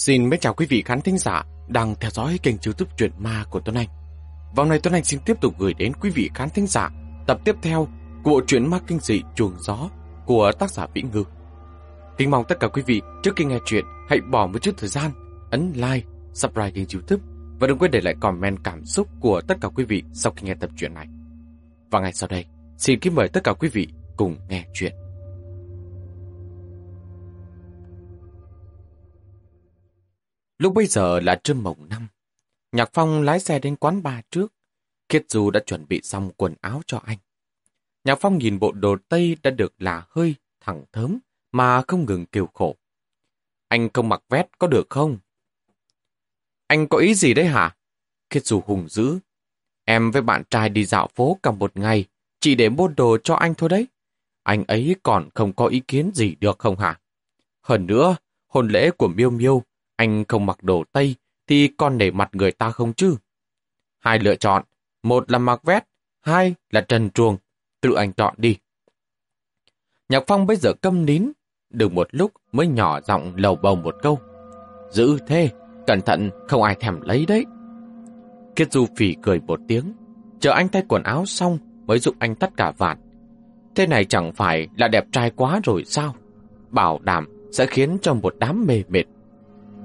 Xin mến chào quý vị khán thính giả đang theo dõi kênh youtube Truyện Ma của Tuấn Anh. Vào này Tuấn Anh xin tiếp tục gửi đến quý vị khán thính giả tập tiếp theo của bộ truyện ma kinh dị Chuồng Gió của tác giả Vĩ Ngư. Kính mong tất cả quý vị trước khi nghe chuyện hãy bỏ một chút thời gian ấn like, subscribe kênh youtube và đừng quên để lại comment cảm xúc của tất cả quý vị sau khi nghe tập truyện này. Và ngay sau đây, xin kính mời tất cả quý vị cùng nghe chuyện. Lúc bây giờ là trưa mồng năm. Nhạc Phong lái xe đến quán bar trước. Khiết Du đã chuẩn bị xong quần áo cho anh. Nhạc Phong nhìn bộ đồ Tây đã được là hơi, thẳng thớm, mà không ngừng kêu khổ. Anh không mặc vét có được không? Anh có ý gì đấy hả? Khiết Du hùng dữ. Em với bạn trai đi dạo phố cả một ngày, chỉ để mua đồ cho anh thôi đấy. Anh ấy còn không có ý kiến gì được không hả? Hơn nữa, hôn lễ của Miêu Miêu anh không mặc đồ Tây thì còn để mặt người ta không chứ? Hai lựa chọn, một là mặc vét, hai là trần truồng. Tự anh chọn đi. Nhạc Phong bây giờ câm nín, được một lúc mới nhỏ giọng lầu bầu một câu. Giữ thế, cẩn thận không ai thèm lấy đấy. Kiết Du phỉ cười một tiếng, chờ anh thay quần áo xong mới giúp anh tất cả vạt. Thế này chẳng phải là đẹp trai quá rồi sao? Bảo đảm sẽ khiến cho một đám mê mệt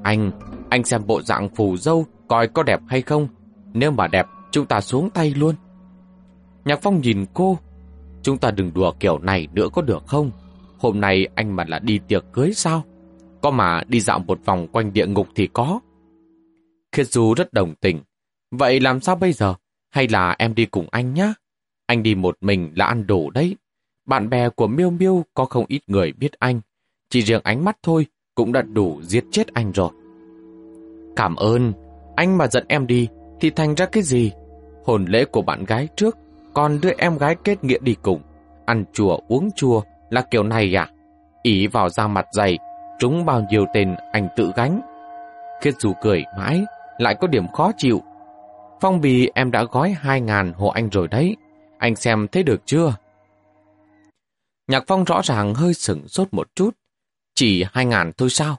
anh, anh xem bộ dạng phù dâu coi có đẹp hay không. Nếu mà đẹp, chúng ta xuống tay luôn. Nhạc Phong nhìn cô. Chúng ta đừng đùa kiểu này nữa có được không? Hôm nay anh mà là đi tiệc cưới sao? Có mà đi dạo một vòng quanh địa ngục thì có. Khiết Du rất đồng tình. Vậy làm sao bây giờ? Hay là em đi cùng anh nhá? Anh đi một mình là ăn đủ đấy. Bạn bè của Miêu Miêu có không ít người biết anh. Chỉ riêng ánh mắt thôi cũng đã đủ giết chết anh rồi. Cảm ơn, anh mà giận em đi thì thành ra cái gì? Hồn lễ của bạn gái trước, còn đưa em gái kết nghĩa đi cùng. Ăn chùa uống chùa là kiểu này à? Ý vào da mặt dày, trúng bao nhiêu tên anh tự gánh. Khiết dù cười mãi, lại có điểm khó chịu. Phong bì em đã gói hai ngàn hộ anh rồi đấy. Anh xem thấy được chưa? Nhạc Phong rõ ràng hơi sửng sốt một chút. Chỉ hai ngàn thôi sao?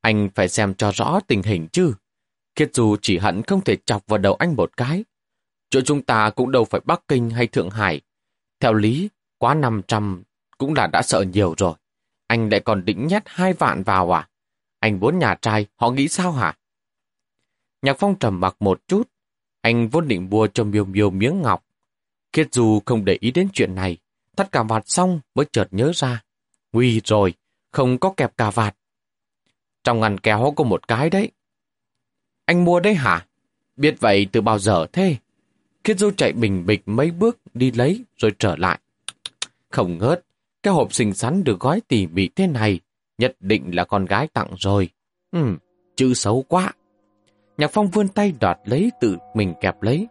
Anh phải xem cho rõ tình hình chứ. Kiệt dù chỉ hận không thể chọc vào đầu anh một cái. Chỗ chúng ta cũng đâu phải Bắc Kinh hay Thượng Hải. Theo lý, quá 500 cũng là đã sợ nhiều rồi. Anh lại còn định nhét hai vạn vào à? Anh muốn nhà trai, họ nghĩ sao hả? Nhạc Phong trầm mặc một chút. Anh vốn định mua cho miêu miêu miếng ngọc. Kiệt dù không để ý đến chuyện này. Thắt cả vạt xong mới chợt nhớ ra. Nguy rồi, không có kẹp cà vạt. Trong ngăn kéo có một cái đấy. Anh mua đấy hả? Biết vậy từ bao giờ thế? Khiết Du chạy bình bịch mấy bước đi lấy rồi trở lại. Không ngớt, cái hộp xinh xắn được gói tỉ mỉ thế này, nhất định là con gái tặng rồi. Ừm, chữ xấu quá. Nhạc Phong vươn tay đoạt lấy tự mình kẹp lấy.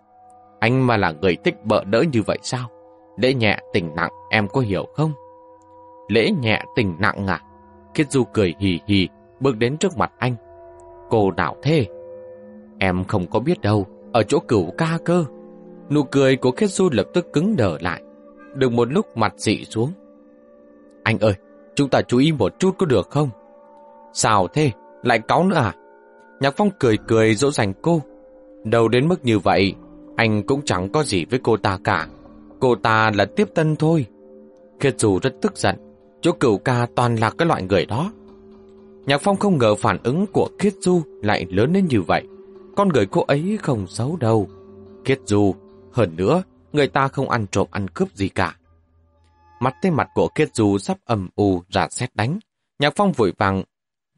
Anh mà là người thích bợ đỡ như vậy sao? Lễ nhẹ tình nặng em có hiểu không? Lễ nhẹ tình nặng à? Khiết Du cười hì hì, bước đến trước mặt anh. Cô nào thế? Em không có biết đâu, ở chỗ cửu ca cơ. Nụ cười của Khiết Du lập tức cứng đờ lại. Được một lúc mặt dị xuống. Anh ơi, chúng ta chú ý một chút có được không? Sao thế? Lại cáu nữa à? Nhạc Phong cười cười dỗ dành cô. Đâu đến mức như vậy, anh cũng chẳng có gì với cô ta cả. Cô ta là tiếp tân thôi. Khiết Du rất tức giận. Chỗ cửu ca toàn là cái loại người đó. Nhạc Phong không ngờ phản ứng của Khiết Du lại lớn đến như vậy. Con người cô ấy không xấu đâu. Khiết Du, hơn nữa, người ta không ăn trộm ăn cướp gì cả. Mặt tên mặt của Khiết Du sắp ầm u ra xét đánh. Nhạc Phong vội vàng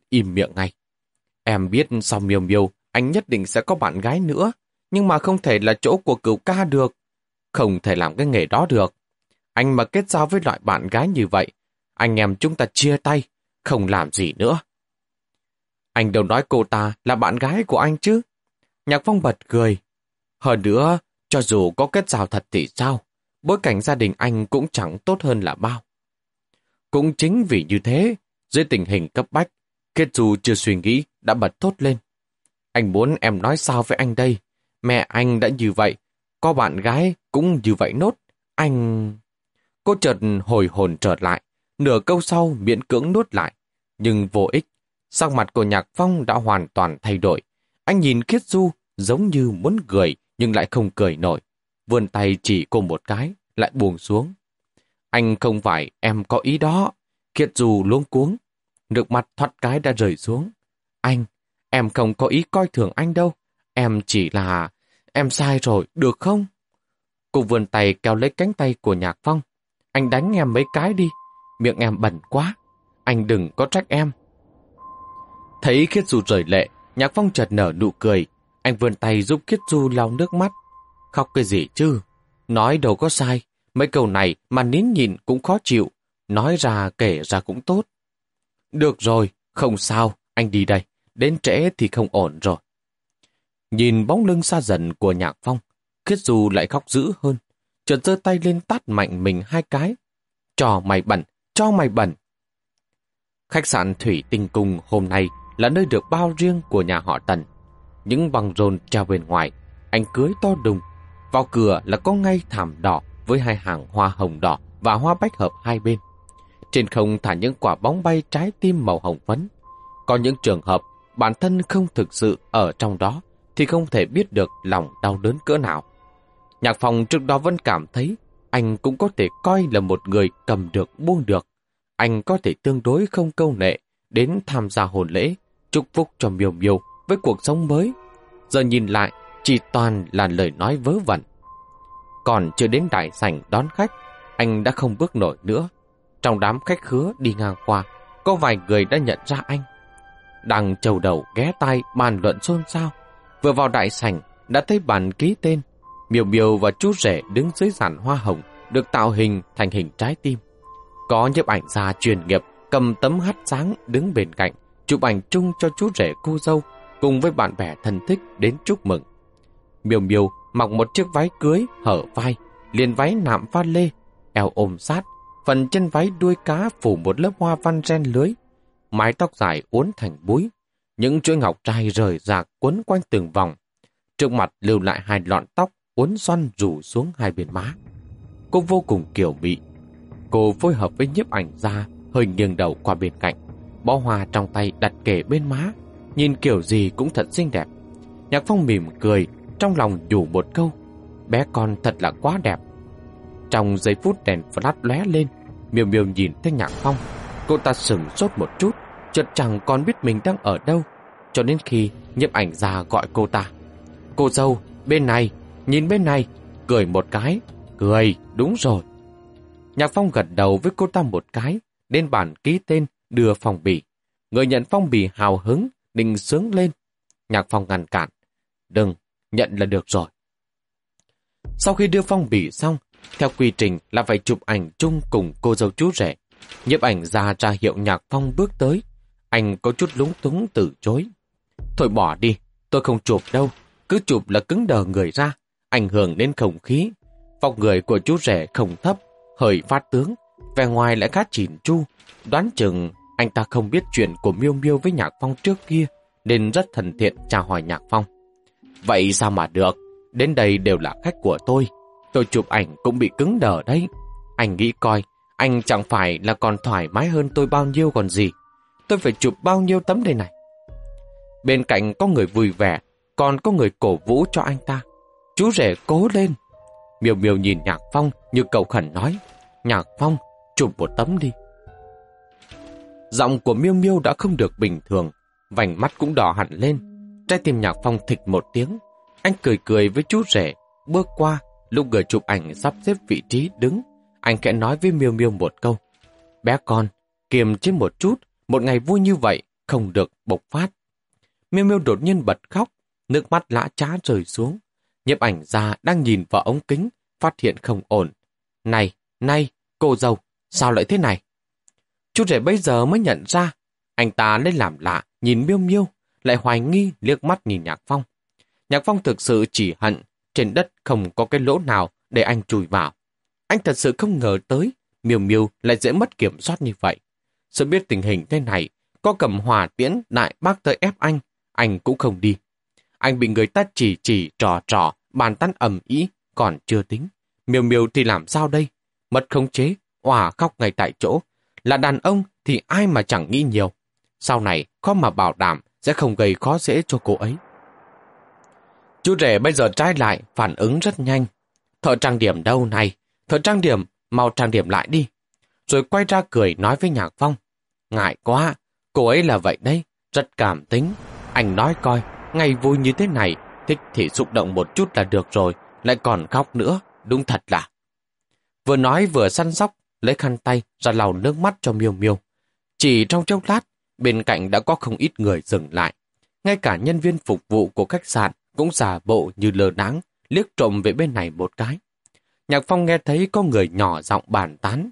im miệng ngay. Em biết sau miêu miêu, anh nhất định sẽ có bạn gái nữa, nhưng mà không thể là chỗ của cửu ca được. Không thể làm cái nghề đó được. Anh mà kết giao với loại bạn gái như vậy, anh em chúng ta chia tay, không làm gì nữa. Anh đâu nói cô ta là bạn gái của anh chứ. Nhạc Phong bật cười. Hơn nữa, cho dù có kết giao thật thì sao, bối cảnh gia đình anh cũng chẳng tốt hơn là bao. Cũng chính vì như thế, dưới tình hình cấp bách, Kết dù chưa suy nghĩ đã bật thốt lên. Anh muốn em nói sao với anh đây? Mẹ anh đã như vậy, có bạn gái cũng như vậy nốt. Anh... Cô chợt hồi hồn trở lại, nửa câu sau miễn cưỡng nuốt lại, nhưng vô ích. Sắc mặt của Nhạc Phong đã hoàn toàn thay đổi. Anh nhìn Khiết Du giống như muốn cười nhưng lại không cười nổi. Vươn tay chỉ cô một cái, lại buồn xuống. Anh không phải em có ý đó. Khiết Du luống cuống. Nước mặt thoát cái đã rời xuống. Anh, em không có ý coi thường anh đâu. Em chỉ là... Em sai rồi, được không? Cô vươn tay kéo lấy cánh tay của Nhạc Phong. Anh đánh em mấy cái đi. Miệng em bẩn quá. Anh đừng có trách em. Thấy Khiết Du rời lệ, Nhạc Phong chợt nở nụ cười. Anh vươn tay giúp Khiết Du lau nước mắt. Khóc cái gì chứ? Nói đâu có sai. Mấy câu này mà nín nhìn cũng khó chịu. Nói ra kể ra cũng tốt. Được rồi, không sao, anh đi đây. Đến trễ thì không ổn rồi. Nhìn bóng lưng xa dần của Nhạc Phong, Khiết Du lại khóc dữ hơn. Chợt giơ tay lên tát mạnh mình hai cái. trò mày bẩn, cho mày bẩn. Khách sạn Thủy Tinh Cung hôm nay là nơi được bao riêng của nhà họ Tần. Những băng rôn treo bên ngoài, anh cưới to đùng. Vào cửa là có ngay thảm đỏ với hai hàng hoa hồng đỏ và hoa bách hợp hai bên. Trên không thả những quả bóng bay trái tim màu hồng phấn. Có những trường hợp bản thân không thực sự ở trong đó thì không thể biết được lòng đau đớn cỡ nào. Nhạc phòng trước đó vẫn cảm thấy anh cũng có thể coi là một người cầm được buông được. Anh có thể tương đối không câu nệ đến tham gia hồn lễ, chúc phúc cho miêu miêu với cuộc sống mới. Giờ nhìn lại, chỉ toàn là lời nói vớ vẩn. Còn chưa đến đại sảnh đón khách, anh đã không bước nổi nữa. Trong đám khách khứa đi ngang qua, có vài người đã nhận ra anh. Đang trầu đầu ghé tay bàn luận xôn xao. Vừa vào đại sảnh, đã thấy bản ký tên. Miêu miêu và chú rể đứng dưới giàn hoa hồng, được tạo hình thành hình trái tim. Có nhiếp ảnh gia chuyên nghiệp cầm tấm hắt sáng đứng bên cạnh, chụp ảnh chung cho chú rể cô dâu, cùng với bạn bè thân thích đến chúc mừng. Miêu miêu mặc một chiếc váy cưới hở vai, liền váy nạm pha lê, eo ôm sát, phần chân váy đuôi cá phủ một lớp hoa văn ren lưới, mái tóc dài uốn thành búi, những chuỗi ngọc trai rời rạc quấn quanh từng vòng. Trước mặt lưu lại hai lọn tóc uốn xoăn rủ xuống hai bên má. Cô vô cùng kiểu mị. Cô phối hợp với nhiếp ảnh ra, hơi nghiêng đầu qua bên cạnh. Bó hoa trong tay đặt kề bên má, nhìn kiểu gì cũng thật xinh đẹp. Nhạc Phong mỉm cười, trong lòng nhủ một câu. Bé con thật là quá đẹp. Trong giây phút đèn flash lóe lên, miêu miêu nhìn thấy Nhạc Phong. Cô ta sừng sốt một chút, chợt chẳng còn biết mình đang ở đâu, cho đến khi nhiếp ảnh ra gọi cô ta. Cô dâu, bên này, nhìn bên này, cười một cái, cười, đúng rồi. Nhạc Phong gật đầu với cô ta một cái, lên bản ký tên đưa phong bì. Người nhận phong bì hào hứng, định sướng lên. Nhạc Phong ngăn cản. Đừng, nhận là được rồi. Sau khi đưa phong bì xong, theo quy trình là phải chụp ảnh chung cùng cô dâu chú rể. Nhiếp ảnh ra ra hiệu Nhạc Phong bước tới. Anh có chút lúng túng từ chối. Thôi bỏ đi, tôi không chụp đâu. Cứ chụp là cứng đờ người ra, ảnh hưởng đến không khí. Vóc người của chú rể không thấp, hơi phát tướng, vẻ ngoài lại khá chỉn chu. Đoán chừng anh ta không biết chuyện của Miêu Miêu với Nhạc Phong trước kia, nên rất thân thiện chào hỏi Nhạc Phong. Vậy sao mà được? Đến đây đều là khách của tôi. Tôi chụp ảnh cũng bị cứng đờ đấy. Anh nghĩ coi, anh chẳng phải là còn thoải mái hơn tôi bao nhiêu còn gì. Tôi phải chụp bao nhiêu tấm đây này. Bên cạnh có người vui vẻ, còn có người cổ vũ cho anh ta. Chú rể cố lên. Miêu miêu nhìn Nhạc Phong như cầu khẩn nói. Nhạc Phong, chụp một tấm đi. Giọng của miêu miêu đã không được bình thường, vành mắt cũng đỏ hẳn lên. Trái tim Nhạc Phong thịch một tiếng. Anh cười cười với chú rể, bước qua, lúc người chụp ảnh sắp xếp vị trí đứng. Anh kẽ nói với miêu miêu một câu. Bé con, kiềm chế một chút, một ngày vui như vậy, không được bộc phát. Miêu miêu đột nhiên bật khóc, nước mắt lã trá rơi xuống. Nhiếp ảnh ra đang nhìn vào ống kính, phát hiện không ổn. Này, này, cô dâu, sao lại thế này? Chú rể bây giờ mới nhận ra, anh ta lên làm lạ, nhìn miêu miêu, lại hoài nghi liếc mắt nhìn Nhạc Phong. Nhạc Phong thực sự chỉ hận, trên đất không có cái lỗ nào để anh chui vào. Anh thật sự không ngờ tới, miêu miêu lại dễ mất kiểm soát như vậy. Sự biết tình hình thế này, có cầm hòa tiễn đại bác tới ép anh, anh cũng không đi. Anh bị người ta chỉ chỉ trò trò, bàn tán ầm ý, còn chưa tính. Miêu miêu thì làm sao đây? Mất khống chế, òa khóc ngay tại chỗ. Là đàn ông thì ai mà chẳng nghĩ nhiều. Sau này, khó mà bảo đảm sẽ không gây khó dễ cho cô ấy. Chú rể bây giờ trái lại, phản ứng rất nhanh. Thợ trang điểm đâu này? Thợ trang điểm, mau trang điểm lại đi. Rồi quay ra cười nói với Nhạc Phong. Ngại quá, cô ấy là vậy đấy, rất cảm tính. Anh nói coi, ngày vui như thế này, thích thì xúc động một chút là được rồi, lại còn khóc nữa, đúng thật là. Vừa nói vừa săn sóc, lấy khăn tay ra lau nước mắt cho miêu miêu. Chỉ trong chốc lát, bên cạnh đã có không ít người dừng lại. Ngay cả nhân viên phục vụ của khách sạn cũng giả bộ như lờ đáng, liếc trộm về bên này một cái. Nhạc Phong nghe thấy có người nhỏ giọng bàn tán.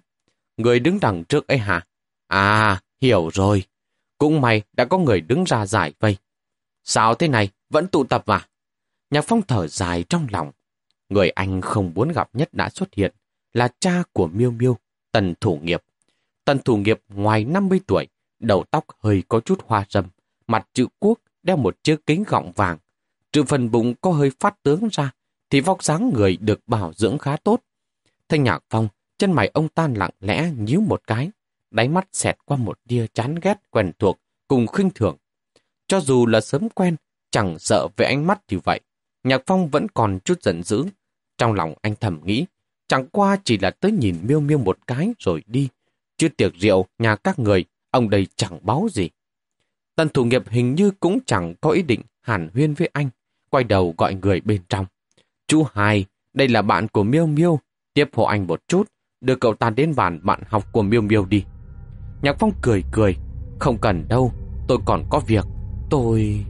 Người đứng đằng trước ấy hả? À, hiểu rồi. Cũng may đã có người đứng ra giải vây. Sao thế này, vẫn tụ tập mà? Nhạc Phong thở dài trong lòng. Người anh không muốn gặp nhất đã xuất hiện là cha của Miêu Miêu, Tần Thủ Nghiệp. Tần Thủ Nghiệp ngoài 50 tuổi, đầu tóc hơi có chút hoa râm, mặt chữ quốc đeo một chiếc kính gọng vàng. Trừ phần bụng có hơi phát tướng ra, thì vóc dáng người được bảo dưỡng khá tốt. Thanh Nhạc Phong, chân mày ông tan lặng lẽ nhíu một cái, đáy mắt xẹt qua một tia chán ghét quen thuộc cùng khinh thường. Cho dù là sớm quen, chẳng sợ về ánh mắt như vậy, Nhạc Phong vẫn còn chút giận dữ. Trong lòng anh thầm nghĩ, chẳng qua chỉ là tới nhìn miêu miêu một cái rồi đi. Chứ tiệc rượu nhà các người, ông đây chẳng báo gì. Tần thủ nghiệp hình như cũng chẳng có ý định hàn huyên với anh, quay đầu gọi người bên trong. Chú Hai, đây là bạn của Miêu Miêu, tiếp hộ anh một chút, đưa cậu ta đến bàn bạn học của Miêu Miêu đi. Nhạc Phong cười cười, không cần đâu, tôi còn có việc, tôi...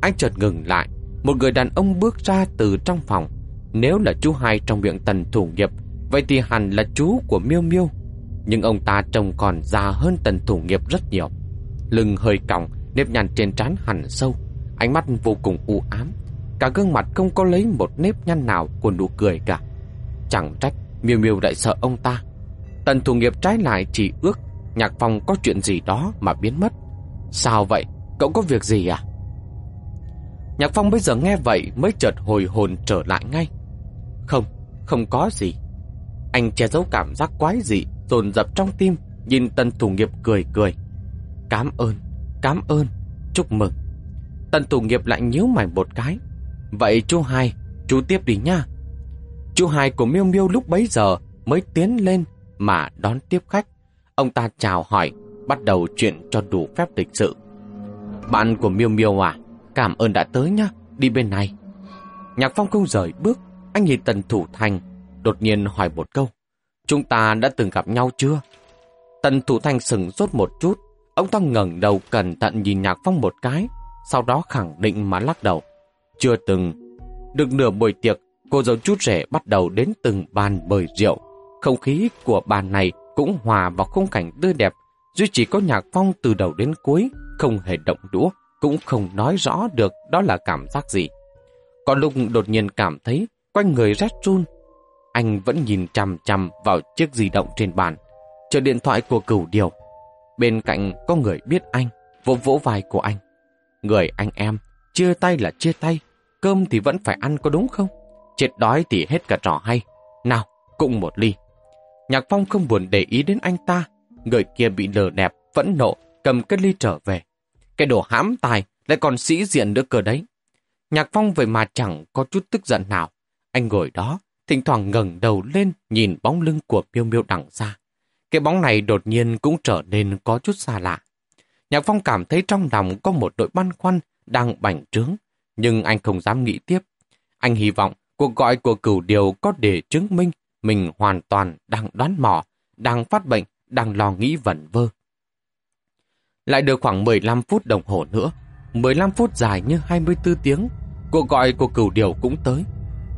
Anh chợt ngừng lại, một người đàn ông bước ra từ trong phòng. Nếu là chú hai trong miệng tần thủ nghiệp, vậy thì hẳn là chú của Miêu Miêu. Nhưng ông ta trông còn già hơn tần thủ nghiệp rất nhiều. Lưng hơi còng, nếp nhăn trên trán hẳn sâu, ánh mắt vô cùng u ám. Cả gương mặt không có lấy một nếp nhăn nào của nụ cười cả. Chẳng trách Miêu Miêu lại sợ ông ta. Tần thủ nghiệp trái lại chỉ ước Nhạc Phong có chuyện gì đó mà biến mất. Sao vậy? Cậu có việc gì à? Nhạc Phong bây giờ nghe vậy mới chợt hồi hồn trở lại ngay. Không, không có gì. Anh che giấu cảm giác quái dị, dồn dập trong tim, nhìn Tần Thủ Nghiệp cười cười. Cám ơn, cám ơn, chúc mừng. Tần Thủ Nghiệp lại nhíu mày một cái. Vậy chú hai, chú tiếp đi nha. Chú hai của Miêu Miêu lúc bấy giờ mới tiến lên mà đón tiếp khách. Ông ta chào hỏi, bắt đầu chuyện cho đủ phép lịch sự. Bạn của Miêu Miêu à, cảm ơn đã tới nhá, đi bên này. Nhạc Phong không rời bước, anh nhìn Tần Thủ Thành, đột nhiên hỏi một câu. Chúng ta đã từng gặp nhau chưa? Tần Thủ Thành sừng rốt một chút, ông ta ngẩng đầu cẩn thận nhìn Nhạc Phong một cái, sau đó khẳng định mà lắc đầu. Chưa từng. Được nửa buổi tiệc, cô dâu chút rể bắt đầu đến từng bàn bời rượu. Không khí của bàn này cũng hòa vào khung cảnh tươi đẹp, duy chỉ có Nhạc Phong từ đầu đến cuối, không hề động đũa, cũng không nói rõ được đó là cảm giác gì. Còn lúc đột nhiên cảm thấy quanh người rét run, anh vẫn nhìn chằm chằm vào chiếc di động trên bàn, chờ điện thoại của cửu điều. Bên cạnh có người biết anh, vỗ vỗ vai của anh. Người anh em, chia tay là chia tay, cơm thì vẫn phải ăn có đúng không? Chết đói thì hết cả trò hay. Nào, cũng một ly. Nhạc Phong không buồn để ý đến anh ta. Người kia bị lờ đẹp, vẫn nộ, cầm cái ly trở về. Cái đồ hãm tài lại còn sĩ diện nữa cơ đấy. Nhạc Phong về mà chẳng có chút tức giận nào. Anh ngồi đó, thỉnh thoảng ngẩng đầu lên nhìn bóng lưng của miêu miêu đằng xa. Cái bóng này đột nhiên cũng trở nên có chút xa lạ. Nhạc Phong cảm thấy trong lòng có một đội băn khoăn đang bành trướng, nhưng anh không dám nghĩ tiếp. Anh hy vọng cuộc gọi của cửu điều có để chứng minh mình hoàn toàn đang đoán mò, đang phát bệnh, đang lo nghĩ vẩn vơ. Lại được khoảng 15 phút đồng hồ nữa, 15 phút dài như 24 tiếng, cuộc gọi của cửu điều cũng tới.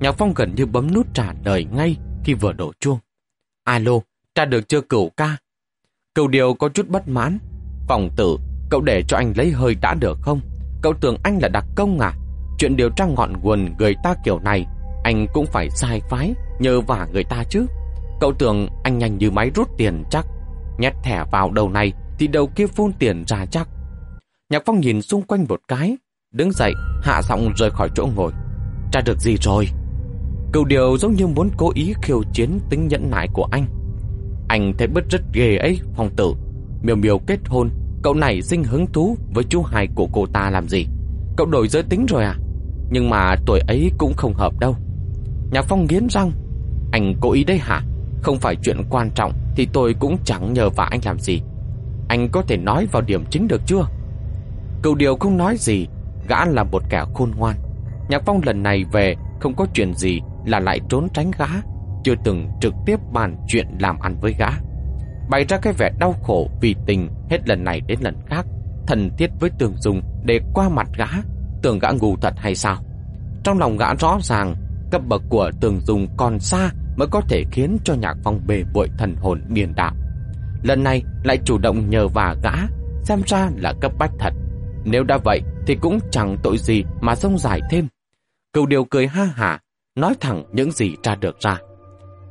Nhạc Phong gần như bấm nút trả lời ngay khi vừa đổ chuông. Alo, trả được chưa cửu ca? Cửu điều có chút bất mãn. Phòng tử, cậu để cho anh lấy hơi đã được không? Cậu tưởng anh là đặc công à? Chuyện điều tra ngọn nguồn người ta kiểu này, anh cũng phải sai phái, nhờ vả người ta chứ. Cậu tưởng anh nhanh như máy rút tiền chắc. Nhét thẻ vào đầu này thì đầu kia phun tiền ra chắc. Nhạc Phong nhìn xung quanh một cái, đứng dậy, hạ giọng rời khỏi chỗ ngồi. Tra được gì rồi? Cậu điều giống như muốn cố ý khiêu chiến tính nhẫn nại của anh. Anh thấy bứt rất ghê ấy, phong tử. miều miều kết hôn, Cậu này sinh hứng thú với chú hai của cô ta làm gì? Cậu đổi giới tính rồi à? Nhưng mà tuổi ấy cũng không hợp đâu. Nhạc Phong nghiến răng. Anh cố ý đấy hả? Không phải chuyện quan trọng thì tôi cũng chẳng nhờ vả anh làm gì. Anh có thể nói vào điểm chính được chưa? Cầu điều không nói gì, gã là một kẻ khôn ngoan. Nhạc Phong lần này về không có chuyện gì là lại trốn tránh gã, chưa từng trực tiếp bàn chuyện làm ăn với gã. Bày ra cái vẻ đau khổ vì tình hết lần này đến lần khác, thần thiết với tường dùng để qua mặt gã, tưởng gã ngu thật hay sao? Trong lòng gã rõ ràng, cấp bậc của tường dùng còn xa mới có thể khiến cho nhạc phong bề bội thần hồn điền đạo. Lần này lại chủ động nhờ và gã, xem ra là cấp bách thật. Nếu đã vậy thì cũng chẳng tội gì mà sông dài thêm. Cựu điều cười ha hả, nói thẳng những gì tra được ra.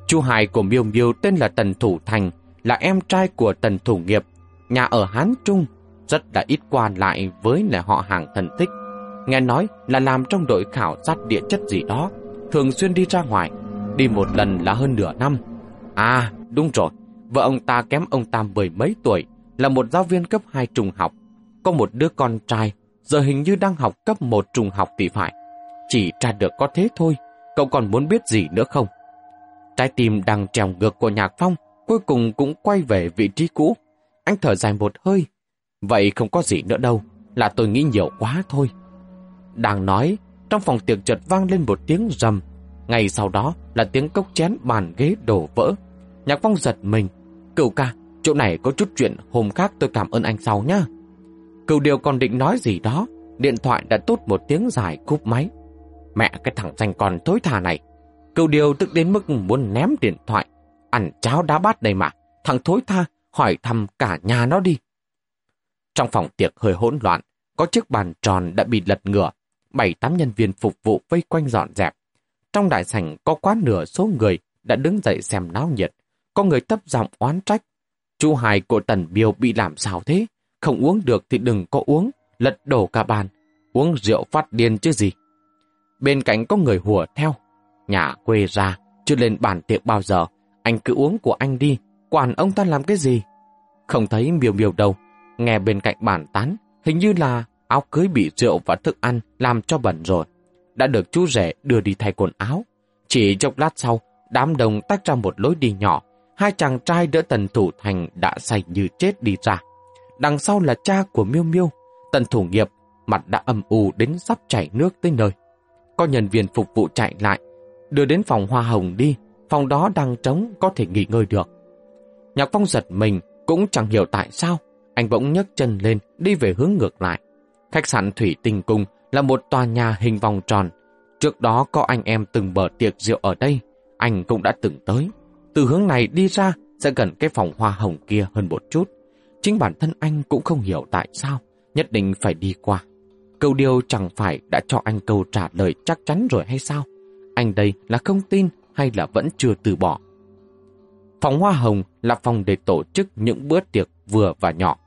Chu Hải của Miêu Miêu tên là Tần Thủ Thành, là em trai của Tần Thủ Nghiệp, nhà ở Hán Trung, rất là ít quan lại với là họ hàng thần thích. Nghe nói là làm trong đội khảo sát địa chất gì đó, thường xuyên đi ra ngoài, đi một lần là hơn nửa năm. À, đúng rồi, vợ ông ta kém ông ta mười mấy tuổi, là một giáo viên cấp 2 trung học. Có một đứa con trai, giờ hình như đang học cấp 1 trung học thì phải. Chỉ tra được có thế thôi, cậu còn muốn biết gì nữa không? Trái tim đang trèo ngược của Nhạc Phong, cuối cùng cũng quay về vị trí cũ. Anh thở dài một hơi. Vậy không có gì nữa đâu, là tôi nghĩ nhiều quá thôi. Đang nói, trong phòng tiệc chợt vang lên một tiếng rầm. Ngay sau đó là tiếng cốc chén bàn ghế đổ vỡ. Nhạc Phong giật mình. Cựu ca, chỗ này có chút chuyện, hôm khác tôi cảm ơn anh sau nhá. Cựu điều còn định nói gì đó, điện thoại đã tốt một tiếng dài cúp máy. Mẹ cái thằng danh con thối thà này. Cựu điều tức đến mức muốn ném điện thoại. Ăn cháo đá bát đây mà. Thằng thối tha hỏi thăm cả nhà nó đi. Trong phòng tiệc hơi hỗn loạn, có chiếc bàn tròn đã bị lật ngửa. Bảy tám nhân viên phục vụ vây quanh dọn dẹp. Trong đại sảnh có quá nửa số người đã đứng dậy xem náo nhiệt. Có người tấp giọng oán trách. Chú hài của Tần Biêu bị làm sao thế? Không uống được thì đừng có uống, lật đổ cả bàn. Uống rượu phát điên chứ gì. Bên cạnh có người hùa theo. Nhà quê ra, chưa lên bàn tiệc bao giờ. Anh cứ uống của anh đi, quản ông ta làm cái gì? Không thấy miêu miêu đâu. Nghe bên cạnh bàn tán, hình như là áo cưới bị rượu và thức ăn làm cho bẩn rồi. Đã được chú rể đưa đi thay quần áo. Chỉ chốc lát sau, đám đông tách ra một lối đi nhỏ. Hai chàng trai đỡ tần thủ thành đã say như chết đi ra. Đằng sau là cha của miêu miêu. Tần thủ nghiệp, mặt đã âm u đến sắp chảy nước tới nơi. Có nhân viên phục vụ chạy lại, đưa đến phòng hoa hồng đi, phòng đó đang trống có thể nghỉ ngơi được. Nhạc Phong giật mình, cũng chẳng hiểu tại sao, anh bỗng nhấc chân lên, đi về hướng ngược lại. Khách sạn Thủy Tinh Cung là một tòa nhà hình vòng tròn. Trước đó có anh em từng bờ tiệc rượu ở đây, anh cũng đã từng tới. Từ hướng này đi ra sẽ gần cái phòng hoa hồng kia hơn một chút. Chính bản thân anh cũng không hiểu tại sao, nhất định phải đi qua. Câu điều chẳng phải đã cho anh câu trả lời chắc chắn rồi hay sao? Anh đây là không tin hay là vẫn chưa từ bỏ? Phòng Hoa Hồng là phòng để tổ chức những bữa tiệc vừa và nhỏ.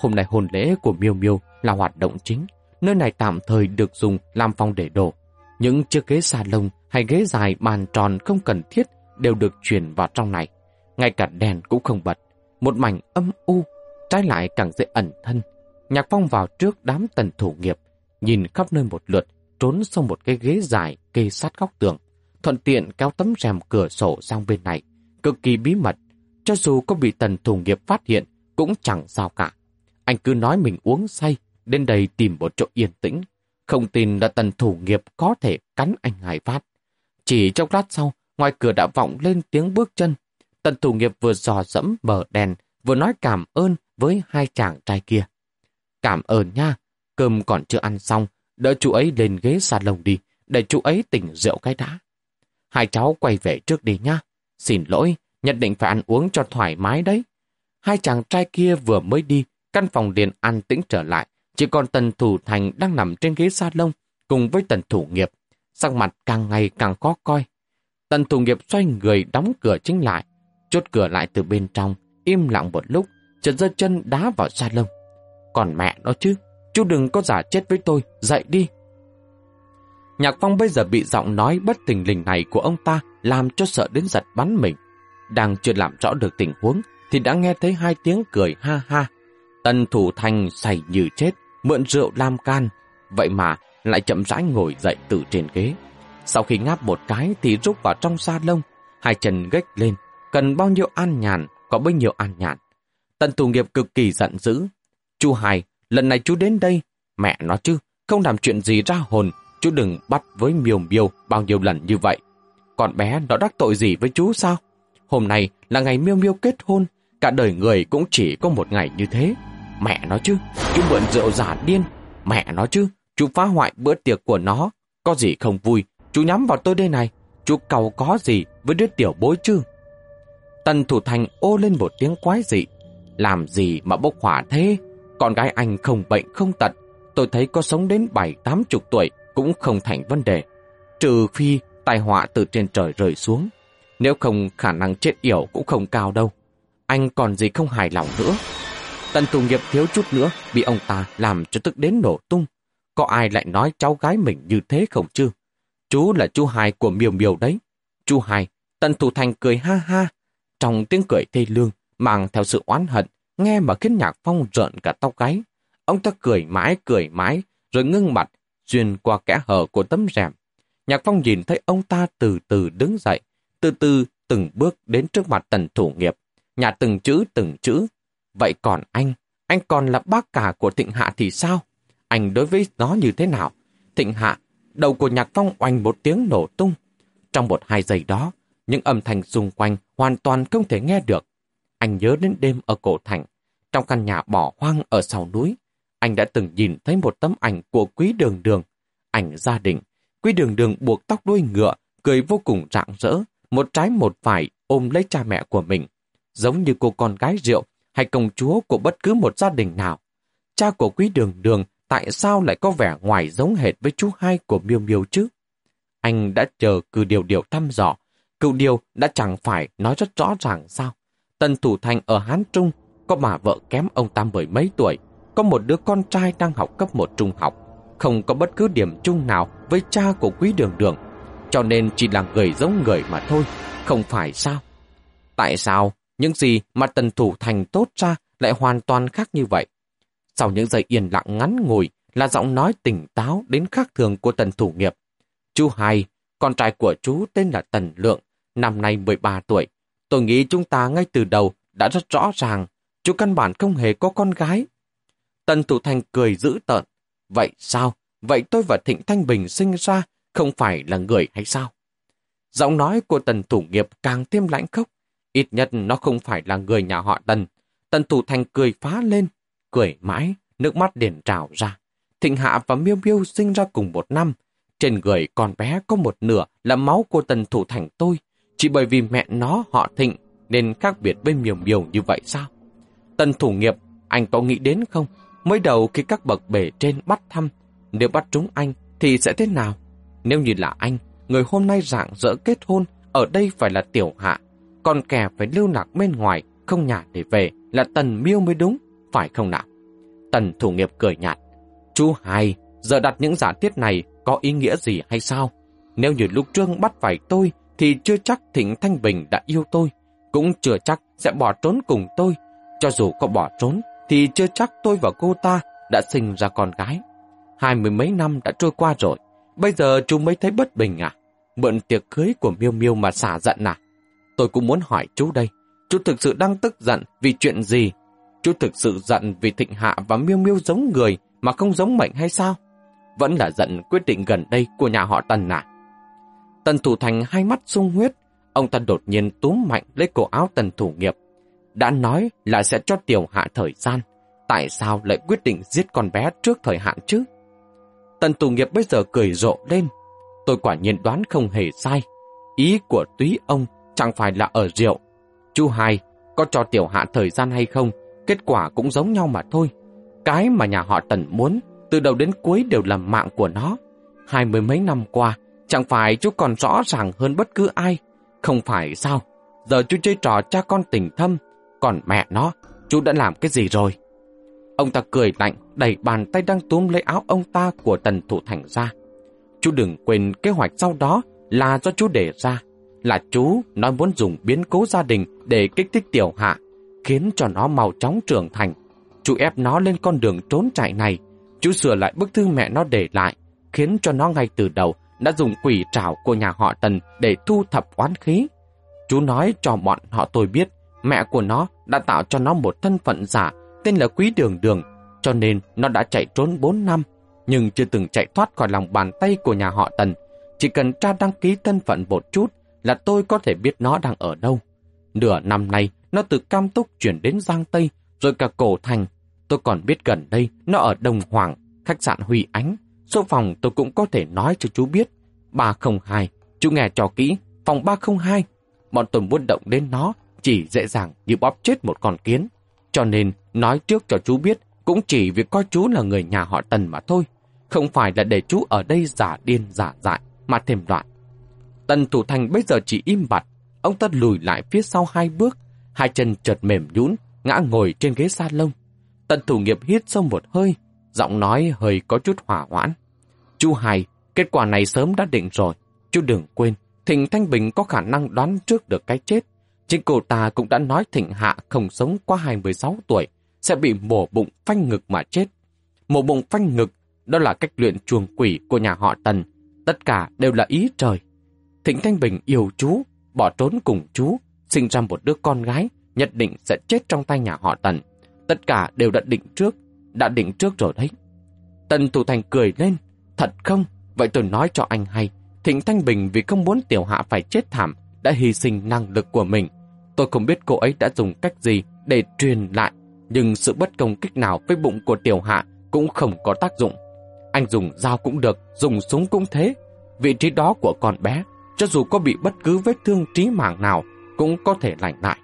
Hôm nay hôn lễ của Miêu Miêu là hoạt động chính. Nơi này tạm thời được dùng làm phòng để đồ. Những chiếc ghế salon hay ghế dài bàn tròn không cần thiết đều được chuyển vào trong này. Ngay cả đèn cũng không bật. Một mảnh âm u, trái lại càng dễ ẩn thân. Nhạc Phong vào trước đám tần thủ nghiệp, nhìn khắp nơi một lượt, trốn sau một cái ghế dài kê sát góc tường, thuận tiện kéo tấm rèm cửa sổ sang bên này, cực kỳ bí mật. Cho dù có bị tần thủ nghiệp phát hiện, cũng chẳng sao cả. Anh cứ nói mình uống say, đến đây tìm một chỗ yên tĩnh. Không tin là tần thủ nghiệp có thể cắn anh Hải Phát. Chỉ trong lát sau, ngoài cửa đã vọng lên tiếng bước chân. Tần thủ nghiệp vừa dò dẫm bờ đèn, vừa nói cảm ơn với hai chàng trai kia. Cảm ơn nha, cơm còn chưa ăn xong, đỡ chú ấy lên ghế lồng đi, để chú ấy tỉnh rượu cái đã. Hai cháu quay về trước đi nha. Xin lỗi, nhất định phải ăn uống cho thoải mái đấy. Hai chàng trai kia vừa mới đi, căn phòng liền an tĩnh trở lại. Chỉ còn tần thủ thành đang nằm trên ghế sa lông cùng với tần thủ nghiệp. Sắc mặt càng ngày càng khó coi. Tần thủ nghiệp xoay người đóng cửa chính lại, chốt cửa lại từ bên trong, im lặng một lúc, chợt giơ chân đá vào sa lông Còn mẹ nó chứ, chú đừng có giả chết với tôi, dậy đi. Nhạc Phong bây giờ bị giọng nói bất tình lình này của ông ta làm cho sợ đến giật bắn mình. Đang chưa làm rõ được tình huống thì đã nghe thấy hai tiếng cười ha ha. Tần Thủ Thành say như chết, mượn rượu làm can, vậy mà lại chậm rãi ngồi dậy từ trên ghế. Sau khi ngáp một cái thì rút vào trong sa lông, hai chân gách lên, cần bao nhiêu an nhàn, có bấy nhiêu an nhàn. Tần thủ nghiệp cực kỳ giận dữ. Chú Hải, lần này chú đến đây, mẹ nó chứ, không làm chuyện gì ra hồn, chú đừng bắt với miêu miêu bao nhiêu lần như vậy. Con bé nó đắc tội gì với chú sao? Hôm nay là ngày miêu miêu kết hôn, cả đời người cũng chỉ có một ngày như thế. Mẹ nó chứ, chú mượn rượu giả điên. Mẹ nó chứ, chú phá hoại bữa tiệc của nó. Có gì không vui, chú nhắm vào tôi đây này. Chú cầu có gì với đứa tiểu bối chứ? Tần Thủ Thành ô lên một tiếng quái dị. Làm gì mà bốc hỏa thế? Con gái anh không bệnh không tật. Tôi thấy có sống đến bảy tám chục tuổi cũng không thành vấn đề. Trừ phi tai họa từ trên trời rơi xuống. Nếu không khả năng chết yểu cũng không cao đâu. Anh còn gì không hài lòng nữa. Tần Thủ Nghiệp thiếu chút nữa bị ông ta làm cho tức đến nổ tung. Có ai lại nói cháu gái mình như thế không chứ? Chú là chú hai của miều miều đấy. Chú hai, Tần Thủ Thành cười ha ha. Trong tiếng cười thê lương, mang theo sự oán hận, nghe mà khiến Nhạc Phong rợn cả tóc gáy. Ông ta cười mãi cười mãi, rồi ngưng mặt, xuyên qua kẽ hở của tấm rèm. Nhạc Phong nhìn thấy ông ta từ từ đứng dậy, từ từ từng bước đến trước mặt tần thủ nghiệp, nhà từng chữ từng chữ. Vậy còn anh, anh còn là bác cả của Thịnh Hạ thì sao? Anh đối với nó như thế nào? Thịnh Hạ, đầu của Nhạc Phong oanh một tiếng nổ tung. Trong một hai giây đó, những âm thanh xung quanh hoàn toàn không thể nghe được. Anh nhớ đến đêm ở cổ thành, trong căn nhà bỏ hoang ở sau núi. Anh đã từng nhìn thấy một tấm ảnh của quý đường đường, ảnh gia đình. Quý đường đường buộc tóc đuôi ngựa, cười vô cùng rạng rỡ, một trái một phải ôm lấy cha mẹ của mình, giống như cô con gái rượu hay công chúa của bất cứ một gia đình nào. Cha của quý đường đường tại sao lại có vẻ ngoài giống hệt với chú hai của miêu miêu chứ? Anh đã chờ cử điều điều thăm dò, cựu điều đã chẳng phải nói rất rõ ràng sao. Tần Thủ Thành ở Hán Trung có bà vợ kém ông ta mười mấy tuổi, có một đứa con trai đang học cấp một trung học, không có bất cứ điểm chung nào với cha của quý đường đường, cho nên chỉ là người giống người mà thôi, không phải sao? Tại sao những gì mà Tần Thủ Thành tốt ra lại hoàn toàn khác như vậy? Sau những giây yên lặng ngắn ngủi là giọng nói tỉnh táo đến khác thường của Tần Thủ Nghiệp. Chú Hai, con trai của chú tên là Tần Lượng, năm nay 13 tuổi. Tôi nghĩ chúng ta ngay từ đầu đã rất rõ ràng, chú căn bản không hề có con gái. Tần Thủ Thành cười dữ tợn. Vậy sao? Vậy tôi và Thịnh Thanh Bình sinh ra không phải là người hay sao? Giọng nói của Tần Thủ Nghiệp càng thêm lãnh khốc. Ít nhất nó không phải là người nhà họ Tần. Tần Thủ Thành cười phá lên, cười mãi, nước mắt điển trào ra. Thịnh Hạ và Miêu Miêu sinh ra cùng một năm. Trên người con bé có một nửa là máu của Tần Thủ Thành tôi. Chỉ bởi vì mẹ nó họ Thịnh nên khác biệt với Miêu Miêu như vậy sao? Tần Thủ Nghiệp, anh có nghĩ đến không? Mới đầu khi các bậc bể trên bắt thăm, nếu bắt trúng anh thì sẽ thế nào? Nếu như là anh, người hôm nay rạng rỡ kết hôn, ở đây phải là tiểu hạ, còn kẻ phải lưu lạc bên ngoài, không nhà để về là Tần Miêu mới đúng, phải không nào? Tần thủ nghiệp cười nhạt. Chú hai, giờ đặt những giả thiết này có ý nghĩa gì hay sao? Nếu như lúc trương bắt phải tôi, thì chưa chắc Thịnh Thanh Bình đã yêu tôi, cũng chưa chắc sẽ bỏ trốn cùng tôi. Cho dù có bỏ trốn, thì chưa chắc tôi và cô ta đã sinh ra con gái. Hai mươi mấy năm đã trôi qua rồi, bây giờ chú mới thấy bất bình à? Mượn tiệc cưới của Miêu Miêu mà xả giận à? Tôi cũng muốn hỏi chú đây, chú thực sự đang tức giận vì chuyện gì? Chú thực sự giận vì Thịnh Hạ và Miêu Miêu giống người mà không giống mệnh hay sao? Vẫn là giận quyết định gần đây của nhà họ Tần à? Tần Thủ Thành hai mắt sung huyết, ông ta đột nhiên túm mạnh lấy cổ áo Tần Thủ Nghiệp. Đã nói là sẽ cho Tiểu Hạ thời gian, tại sao lại quyết định giết con bé trước thời hạn chứ? Tần Thủ Nghiệp bây giờ cười rộ lên, tôi quả nhiên đoán không hề sai. Ý của túy ông chẳng phải là ở rượu. Chú hai, có cho Tiểu Hạ thời gian hay không, kết quả cũng giống nhau mà thôi. Cái mà nhà họ Tần muốn, từ đầu đến cuối đều là mạng của nó. Hai mươi mấy năm qua, chẳng phải chú còn rõ ràng hơn bất cứ ai. Không phải sao? Giờ chú chơi trò cha con tình thâm, còn mẹ nó, chú đã làm cái gì rồi? Ông ta cười lạnh, đẩy bàn tay đang túm lấy áo ông ta của Tần Thủ Thành ra. Chú đừng quên kế hoạch sau đó là do chú đề ra. Là chú nói muốn dùng biến cố gia đình để kích thích tiểu hạ, khiến cho nó mau chóng trưởng thành. Chú ép nó lên con đường trốn chạy này. Chú sửa lại bức thư mẹ nó để lại, khiến cho nó ngay từ đầu đã dùng quỷ trảo của nhà họ Tần để thu thập oán khí. Chú nói cho bọn họ tôi biết, mẹ của nó đã tạo cho nó một thân phận giả tên là Quý Đường Đường, cho nên nó đã chạy trốn 4 năm, nhưng chưa từng chạy thoát khỏi lòng bàn tay của nhà họ Tần. Chỉ cần tra đăng ký thân phận một chút là tôi có thể biết nó đang ở đâu. Nửa năm nay, nó từ Cam Túc chuyển đến Giang Tây, rồi cả Cổ Thành. Tôi còn biết gần đây nó ở Đồng Hoàng, khách sạn Huy Ánh. Số phòng tôi cũng có thể nói cho chú biết. 302, chú nghe cho kỹ, phòng 302. Bọn tôi muốn động đến nó, chỉ dễ dàng như bóp chết một con kiến. Cho nên, nói trước cho chú biết, cũng chỉ vì coi chú là người nhà họ Tần mà thôi. Không phải là để chú ở đây giả điên giả dại, mà thêm đoạn. Tần Thủ Thành bây giờ chỉ im bặt, ông ta lùi lại phía sau hai bước, hai chân chợt mềm nhũn ngã ngồi trên ghế sa lông. Tần Thủ Nghiệp hít sâu một hơi, giọng nói hơi có chút hỏa hoãn. Chú Hải, kết quả này sớm đã định rồi. Chú đừng quên, Thịnh Thanh Bình có khả năng đoán trước được cái chết. Chính cô ta cũng đã nói Thịnh Hạ không sống qua 26 tuổi, sẽ bị mổ bụng phanh ngực mà chết. Mổ bụng phanh ngực, đó là cách luyện chuồng quỷ của nhà họ Tần. Tất cả đều là ý trời. Thịnh Thanh Bình yêu chú, bỏ trốn cùng chú, sinh ra một đứa con gái, nhất định sẽ chết trong tay nhà họ Tần. Tất cả đều đã định trước, đã định trước rồi đấy. Tần Thủ Thành cười lên, thật không? Vậy tôi nói cho anh hay, Thịnh Thanh Bình vì không muốn Tiểu Hạ phải chết thảm, đã hy sinh năng lực của mình. Tôi không biết cô ấy đã dùng cách gì để truyền lại, nhưng sự bất công kích nào với bụng của Tiểu Hạ cũng không có tác dụng. Anh dùng dao cũng được, dùng súng cũng thế. Vị trí đó của con bé, cho dù có bị bất cứ vết thương trí mạng nào, cũng có thể lành lại.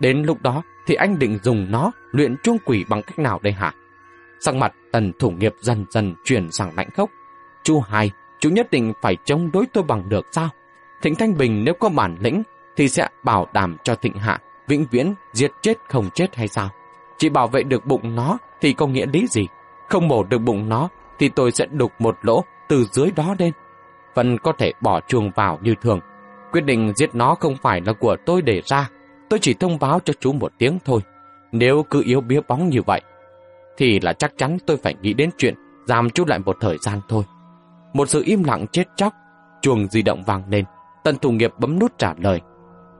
Đến lúc đó thì anh định dùng nó luyện chuông quỷ bằng cách nào đây hả? sắc mặt tần thủ nghiệp dần dần chuyển sang lạnh khốc. Chú hai, chú nhất định phải chống đối tôi bằng được sao? Thịnh Thanh Bình nếu có bản lĩnh thì sẽ bảo đảm cho Thịnh Hạ vĩnh viễn giết chết không chết hay sao? Chỉ bảo vệ được bụng nó thì có nghĩa lý gì? Không mổ được bụng nó thì tôi sẽ đục một lỗ từ dưới đó lên. Vẫn có thể bỏ chuồng vào như thường. Quyết định giết nó không phải là của tôi để ra. Tôi chỉ thông báo cho chú một tiếng thôi. Nếu cứ yếu bía bóng như vậy, thì là chắc chắn tôi phải nghĩ đến chuyện giam chú lại một thời gian thôi. Một sự im lặng chết chóc, chuồng di động vang lên. Tần thủ nghiệp bấm nút trả lời.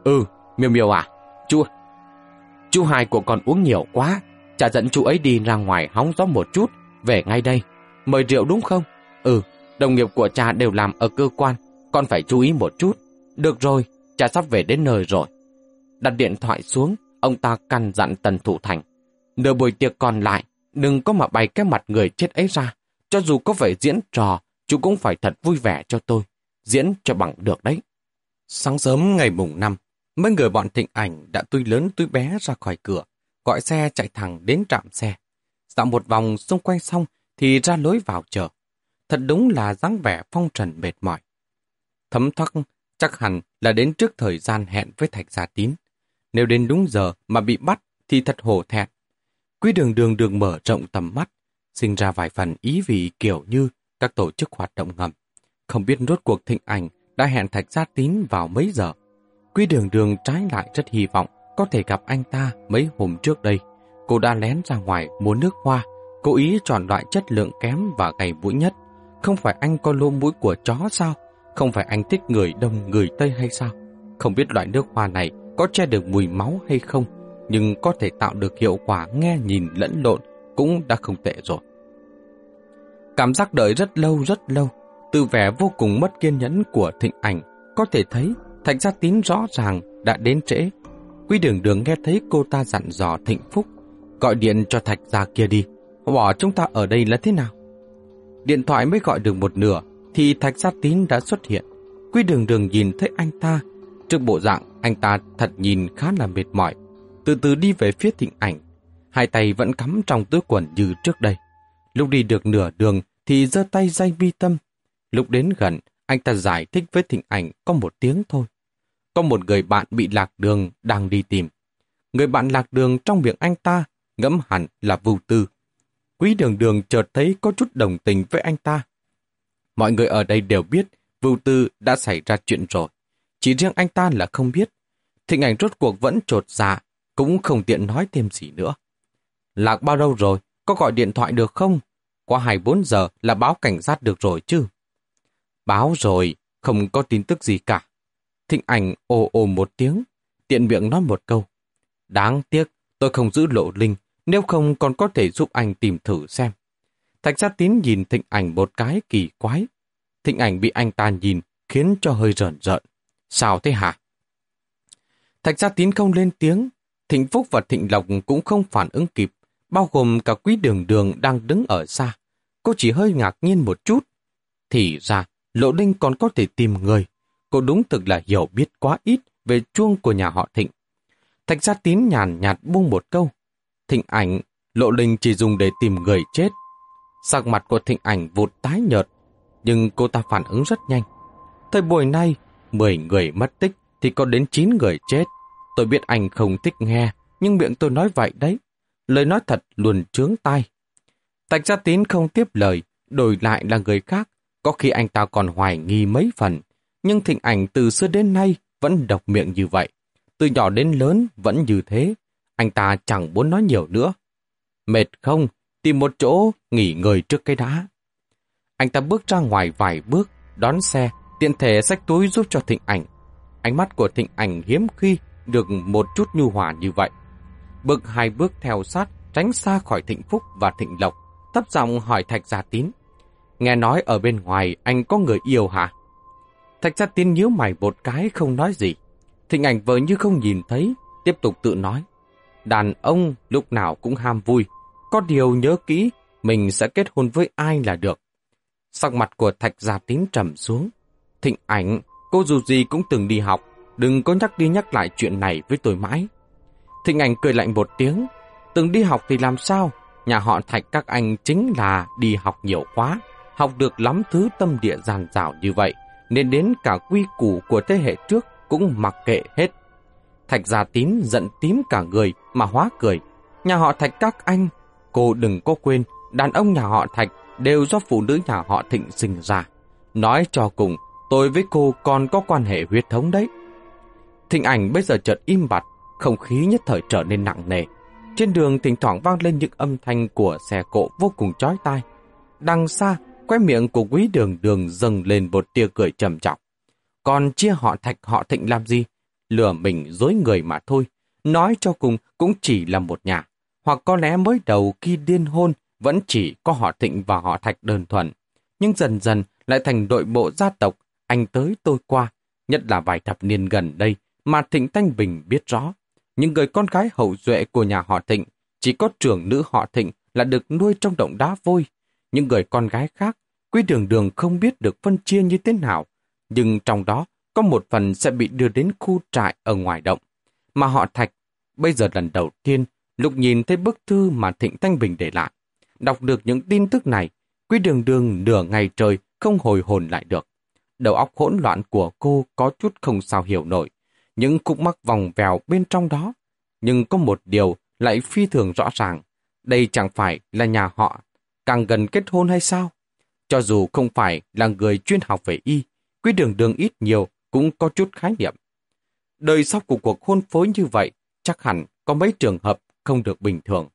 Ừ, miêu miêu à, chú... Chú hai của con uống nhiều quá, chả dẫn chú ấy đi ra ngoài hóng gió một chút, về ngay đây. Mời rượu đúng không? Ừ, đồng nghiệp của cha đều làm ở cơ quan, con phải chú ý một chút. Được rồi, cha sắp về đến nơi rồi. Đặt điện thoại xuống, ông ta căn dặn Tần Thủ Thành. Nửa buổi tiệc còn lại, đừng có mà bày cái mặt người chết ấy ra. Cho dù có phải diễn trò, chú cũng phải thật vui vẻ cho tôi. Diễn cho bằng được đấy. Sáng sớm ngày mùng năm, mấy người bọn thịnh ảnh đã tuy lớn tuy bé ra khỏi cửa, gọi xe chạy thẳng đến trạm xe. Dạo một vòng xung quanh xong thì ra lối vào chợ. Thật đúng là dáng vẻ phong trần mệt mỏi. Thấm thoát chắc hẳn là đến trước thời gian hẹn với Thạch Gia Tín. Nếu đến đúng giờ mà bị bắt thì thật hổ thẹn. Quý đường đường đường mở rộng tầm mắt, sinh ra vài phần ý vị kiểu như các tổ chức hoạt động ngầm. Không biết rốt cuộc thịnh ảnh đã hẹn Thạch Gia Tín vào mấy giờ. Quý đường đường trái lại rất hy vọng có thể gặp anh ta mấy hôm trước đây. Cô đã lén ra ngoài mua nước hoa, cố ý chọn loại chất lượng kém và gầy mũi nhất. Không phải anh có lô mũi của chó sao? Không phải anh thích người đông người Tây hay sao? Không biết loại nước hoa này có che được mùi máu hay không, nhưng có thể tạo được hiệu quả nghe nhìn lẫn lộn cũng đã không tệ rồi. Cảm giác đợi rất lâu rất lâu, từ vẻ vô cùng mất kiên nhẫn của thịnh ảnh, có thể thấy Thạch Gia Tín rõ ràng đã đến trễ. Quý đường đường nghe thấy cô ta dặn dò thịnh phúc, gọi điện cho Thạch Gia kia đi, bỏ chúng ta ở đây là thế nào? Điện thoại mới gọi được một nửa, thì Thạch Gia Tín đã xuất hiện. Quy đường đường nhìn thấy anh ta, trước bộ dạng anh ta thật nhìn khá là mệt mỏi, từ từ đi về phía thịnh ảnh, hai tay vẫn cắm trong túi quần như trước đây. Lúc đi được nửa đường thì giơ tay dây vi tâm. Lúc đến gần, anh ta giải thích với thịnh ảnh có một tiếng thôi. Có một người bạn bị lạc đường đang đi tìm. Người bạn lạc đường trong miệng anh ta ngẫm hẳn là vưu tư. Quý đường đường chợt thấy có chút đồng tình với anh ta. Mọi người ở đây đều biết vưu tư đã xảy ra chuyện rồi. Chỉ riêng anh ta là không biết. Thịnh ảnh rốt cuộc vẫn trột dạ, cũng không tiện nói thêm gì nữa. Lạc bao lâu rồi? Có gọi điện thoại được không? Qua 24 giờ là báo cảnh sát được rồi chứ? Báo rồi, không có tin tức gì cả. Thịnh ảnh ồ ồ một tiếng, tiện miệng nói một câu. Đáng tiếc, tôi không giữ lộ linh, nếu không còn có thể giúp anh tìm thử xem. Thạch gia tín nhìn thịnh ảnh một cái kỳ quái. Thịnh ảnh bị anh ta nhìn, khiến cho hơi rợn rợn. Sao thế hả? Thạch gia tín không lên tiếng, Thịnh Phúc và Thịnh Lộc cũng không phản ứng kịp, bao gồm cả quý đường đường đang đứng ở xa. Cô chỉ hơi ngạc nhiên một chút. Thì ra, Lộ đinh còn có thể tìm người. Cô đúng thực là hiểu biết quá ít về chuông của nhà họ Thịnh. Thạch gia tín nhàn nhạt buông một câu. Thịnh ảnh, Lộ Linh chỉ dùng để tìm người chết. Sắc mặt của thịnh ảnh vụt tái nhợt, nhưng cô ta phản ứng rất nhanh. Thời buổi nay, 10 người mất tích thì có đến 9 người chết. Tôi biết anh không thích nghe, nhưng miệng tôi nói vậy đấy. Lời nói thật luôn trướng tai. Tạch gia tín không tiếp lời, đổi lại là người khác. Có khi anh ta còn hoài nghi mấy phần. Nhưng thịnh ảnh từ xưa đến nay vẫn độc miệng như vậy. Từ nhỏ đến lớn vẫn như thế. Anh ta chẳng muốn nói nhiều nữa. Mệt không? Tìm một chỗ nghỉ ngơi trước cái đá. Anh ta bước ra ngoài vài bước, đón xe, tiện thể xách túi giúp cho thịnh ảnh. Ánh mắt của thịnh ảnh hiếm khi được một chút nhu hòa như vậy. Bước hai bước theo sát, tránh xa khỏi Thịnh Phúc và Thịnh Lộc, thấp giọng hỏi Thạch Gia Tín. Nghe nói ở bên ngoài anh có người yêu hả? Thạch Gia Tín nhíu mày một cái không nói gì. Thịnh ảnh vợ như không nhìn thấy, tiếp tục tự nói. Đàn ông lúc nào cũng ham vui, có điều nhớ kỹ mình sẽ kết hôn với ai là được. Sắc mặt của Thạch Gia Tín trầm xuống. Thịnh ảnh, cô dù gì cũng từng đi học, đừng có nhắc đi nhắc lại chuyện này với tôi mãi. Thịnh ảnh cười lạnh một tiếng, từng đi học thì làm sao? Nhà họ Thạch các anh chính là đi học nhiều quá, học được lắm thứ tâm địa giàn dảo như vậy, nên đến cả quy củ của thế hệ trước cũng mặc kệ hết. Thạch Gia Tín giận tím cả người mà hóa cười. Nhà họ Thạch các anh, cô đừng có quên, đàn ông nhà họ Thạch đều do phụ nữ nhà họ Thịnh sinh ra. Nói cho cùng, tôi với cô còn có quan hệ huyết thống đấy. Thịnh ảnh bây giờ chợt im bặt, không khí nhất thời trở nên nặng nề. Trên đường thỉnh thoảng vang lên những âm thanh của xe cộ vô cùng chói tai. Đằng xa, quay miệng của quý đường đường dâng lên một tia cười trầm trọng. Còn chia họ thạch họ thịnh làm gì? Lừa mình dối người mà thôi. Nói cho cùng cũng chỉ là một nhà. Hoặc có lẽ mới đầu khi điên hôn vẫn chỉ có họ thịnh và họ thạch đơn thuần. Nhưng dần dần lại thành đội bộ gia tộc, anh tới tôi qua. Nhất là vài thập niên gần đây, mà Thịnh Thanh Bình biết rõ. Những người con gái hậu duệ của nhà họ Thịnh, chỉ có trưởng nữ họ Thịnh là được nuôi trong động đá vôi. Những người con gái khác, Quý Đường Đường không biết được phân chia như thế nào, nhưng trong đó có một phần sẽ bị đưa đến khu trại ở ngoài động. Mà họ Thạch, bây giờ lần đầu tiên, Lục nhìn thấy bức thư mà Thịnh Thanh Bình để lại. Đọc được những tin tức này, Quý Đường Đường nửa ngày trời không hồi hồn lại được. Đầu óc hỗn loạn của cô có chút không sao hiểu nổi những khúc mắc vòng vèo bên trong đó. Nhưng có một điều lại phi thường rõ ràng. Đây chẳng phải là nhà họ càng gần kết hôn hay sao? Cho dù không phải là người chuyên học về y, quý đường đường ít nhiều cũng có chút khái niệm. Đời sau của cuộc hôn phối như vậy chắc hẳn có mấy trường hợp không được bình thường.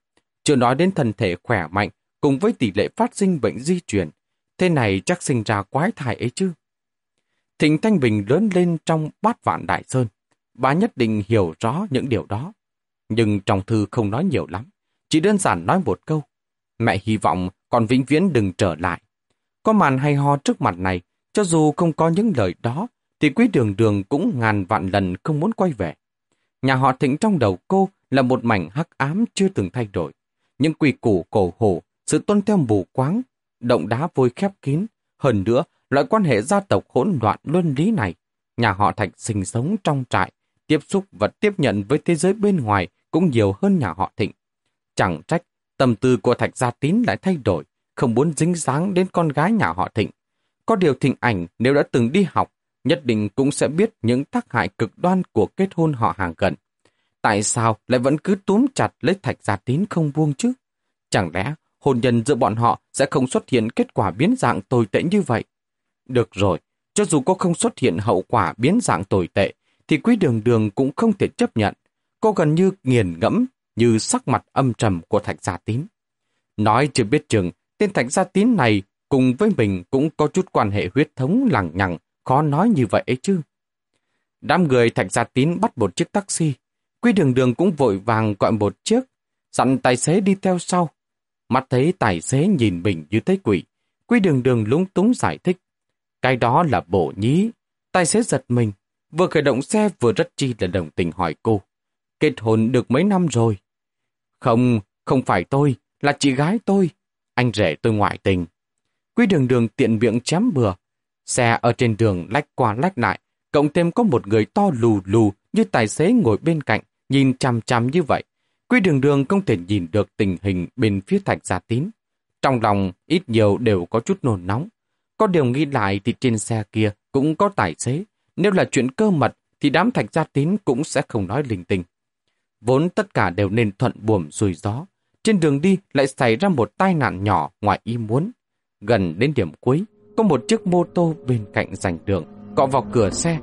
Chưa nói đến thân thể khỏe mạnh cùng với tỷ lệ phát sinh bệnh di truyền. Thế này chắc sinh ra quái thai ấy chứ. Thịnh Thanh Bình lớn lên trong bát vạn đại sơn bà nhất định hiểu rõ những điều đó. Nhưng trong thư không nói nhiều lắm, chỉ đơn giản nói một câu. Mẹ hy vọng con vĩnh viễn đừng trở lại. Có màn hay ho trước mặt này, cho dù không có những lời đó, thì quý đường đường cũng ngàn vạn lần không muốn quay về. Nhà họ thịnh trong đầu cô là một mảnh hắc ám chưa từng thay đổi. Những quỷ củ cổ hổ, sự tuân theo mù quáng, động đá vôi khép kín. Hơn nữa, loại quan hệ gia tộc hỗn loạn luân lý này, nhà họ thạch sinh sống trong trại, tiếp xúc và tiếp nhận với thế giới bên ngoài cũng nhiều hơn nhà họ Thịnh. Chẳng trách, tâm tư của Thạch Gia Tín lại thay đổi, không muốn dính dáng đến con gái nhà họ Thịnh. Có điều Thịnh ảnh nếu đã từng đi học, nhất định cũng sẽ biết những tác hại cực đoan của kết hôn họ hàng gần. Tại sao lại vẫn cứ túm chặt lấy Thạch Gia Tín không buông chứ? Chẳng lẽ hôn nhân giữa bọn họ sẽ không xuất hiện kết quả biến dạng tồi tệ như vậy? Được rồi, cho dù có không xuất hiện hậu quả biến dạng tồi tệ, thì quý đường đường cũng không thể chấp nhận. Cô gần như nghiền ngẫm như sắc mặt âm trầm của Thạch Gia Tín. Nói chưa biết chừng, tên Thạch Gia Tín này cùng với mình cũng có chút quan hệ huyết thống lằng nhằng, khó nói như vậy ấy chứ. Đám người Thạch Gia Tín bắt một chiếc taxi. Quy đường đường cũng vội vàng gọi một chiếc, dặn tài xế đi theo sau. Mắt thấy tài xế nhìn mình như thấy quỷ. Quy đường đường lúng túng giải thích. Cái đó là bổ nhí. Tài xế giật mình, vừa khởi động xe vừa rất chi là đồng tình hỏi cô. Kết hôn được mấy năm rồi. Không, không phải tôi, là chị gái tôi. Anh rể tôi ngoại tình. Quy đường đường tiện miệng chém bừa. Xe ở trên đường lách qua lách lại, cộng thêm có một người to lù lù như tài xế ngồi bên cạnh, nhìn chằm chằm như vậy. Quy đường đường không thể nhìn được tình hình bên phía thạch gia tín. Trong lòng ít nhiều đều có chút nôn nóng. Có điều nghĩ lại thì trên xe kia cũng có tài xế. Nếu là chuyện cơ mật thì đám thạch gia tín cũng sẽ không nói linh tinh. Vốn tất cả đều nên thuận buồm xuôi gió. Trên đường đi lại xảy ra một tai nạn nhỏ ngoài ý muốn. Gần đến điểm cuối, có một chiếc mô tô bên cạnh rành đường, cọ vào cửa xe.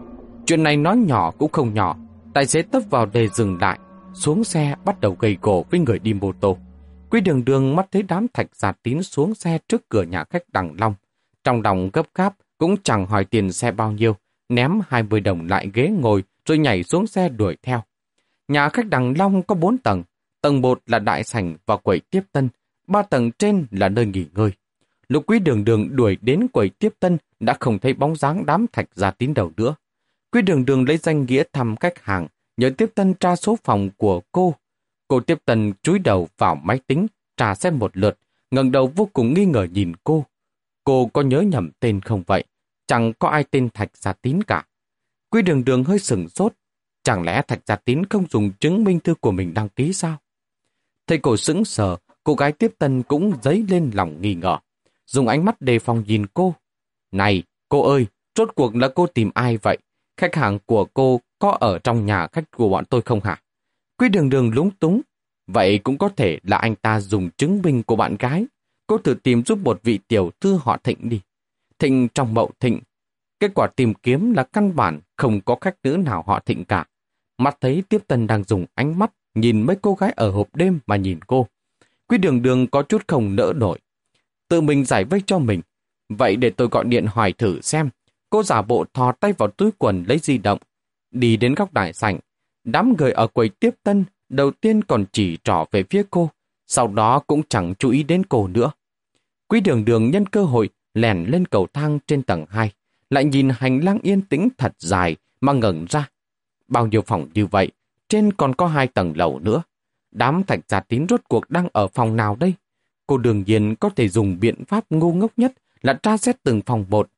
Chuyện này nói nhỏ cũng không nhỏ. Tài xế tấp vào đề dừng lại, xuống xe bắt đầu gây gỗ với người đi mô tô. Quý đường đường mắt thấy đám thạch giả tín xuống xe trước cửa nhà khách Đằng Long. Trong lòng gấp gáp, cũng chẳng hỏi tiền xe bao nhiêu, ném 20 đồng lại ghế ngồi rồi nhảy xuống xe đuổi theo. Nhà khách Đằng Long có 4 tầng, tầng 1 là đại sảnh và quầy tiếp tân, ba tầng trên là nơi nghỉ ngơi. Lục quý đường đường đuổi đến quầy tiếp tân đã không thấy bóng dáng đám thạch gia tín đầu nữa. Quý đường đường lấy danh nghĩa thăm khách hàng, nhờ tiếp tân tra số phòng của cô. Cô tiếp tân chúi đầu vào máy tính, trả xem một lượt, ngẩng đầu vô cùng nghi ngờ nhìn cô. Cô có nhớ nhầm tên không vậy? Chẳng có ai tên Thạch Gia Tín cả. Quy đường đường hơi sừng sốt. Chẳng lẽ Thạch Gia Tín không dùng chứng minh thư của mình đăng ký sao? Thấy cô sững sờ, cô gái tiếp tân cũng dấy lên lòng nghi ngờ. Dùng ánh mắt đề phòng nhìn cô. Này, cô ơi, rốt cuộc là cô tìm ai vậy? Khách hàng của cô có ở trong nhà khách của bọn tôi không hả? Quý đường đường lúng túng. Vậy cũng có thể là anh ta dùng chứng minh của bạn gái. Cô thử tìm giúp một vị tiểu thư họ thịnh đi. Thịnh trong mậu thịnh. Kết quả tìm kiếm là căn bản không có khách nữ nào họ thịnh cả. mặt thấy tiếp tân đang dùng ánh mắt nhìn mấy cô gái ở hộp đêm mà nhìn cô. Quý đường đường có chút không nỡ nổi. Tự mình giải vây cho mình. Vậy để tôi gọi điện hỏi thử xem. Cô giả bộ thò tay vào túi quần lấy di động. Đi đến góc đại sảnh. Đám người ở quầy tiếp tân đầu tiên còn chỉ trỏ về phía cô. Sau đó cũng chẳng chú ý đến cô nữa. Quý đường đường nhân cơ hội lèn lên cầu thang trên tầng 2. Lại nhìn hành lang yên tĩnh thật dài mà ngẩn ra. Bao nhiêu phòng như vậy, trên còn có hai tầng lầu nữa. Đám thạch giả tín rốt cuộc đang ở phòng nào đây? Cô đương nhiên có thể dùng biện pháp ngu ngốc nhất là tra xét từng phòng một.